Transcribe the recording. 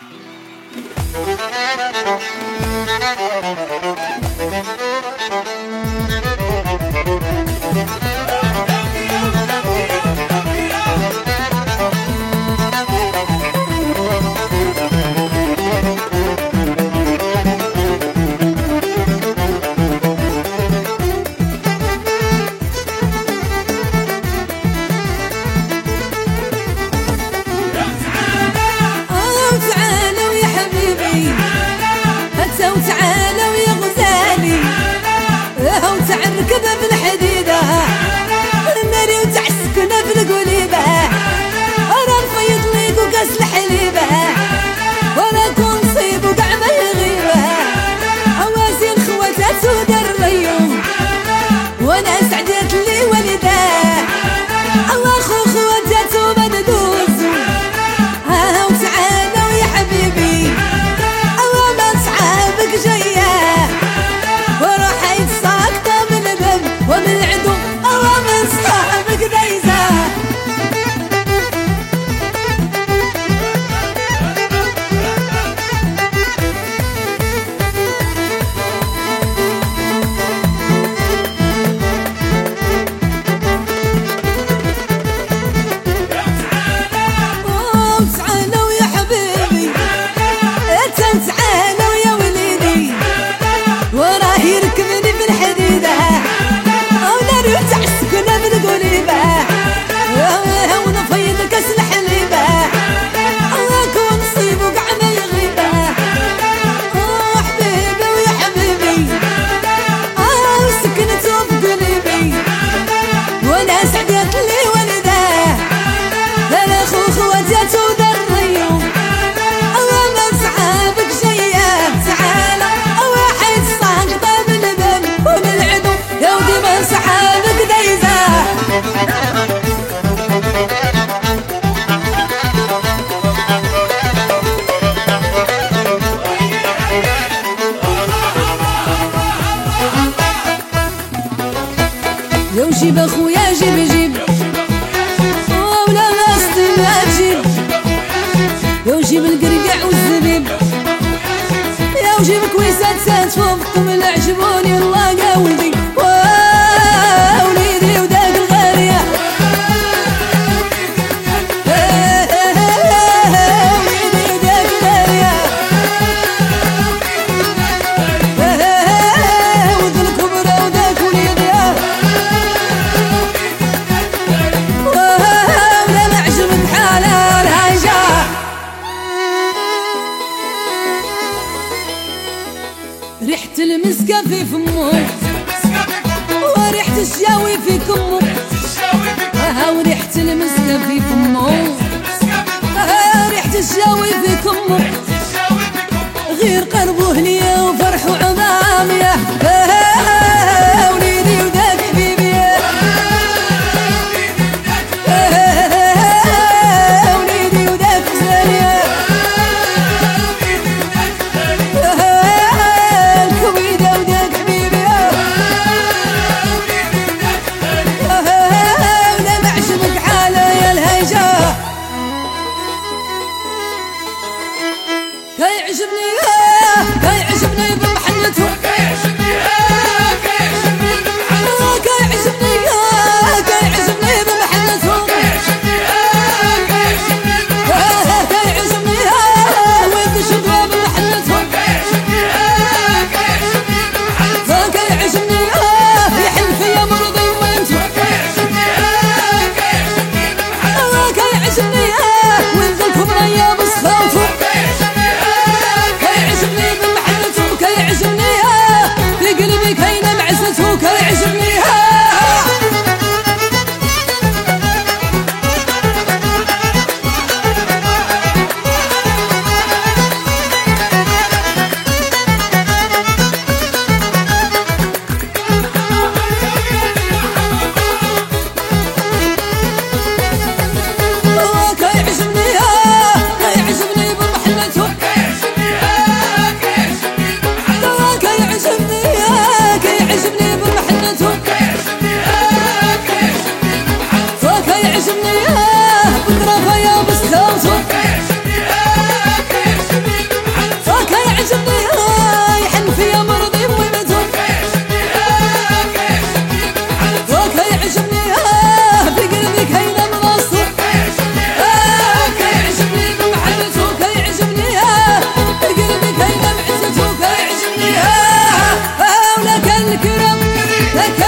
Thank you. جيب أخويا جيب جيب. ولا ما ما تجيب يا وجيب القرقع والزبيب. يا وجيب كويسات سات فوقكم العجبوني الله قاولدي ريحة في فمو وريحة الشاوي في كمو ها وريحة المسكة في فمو ريحة الشاوي في كمو غير قربه ليا i'm Deixa-me ver Take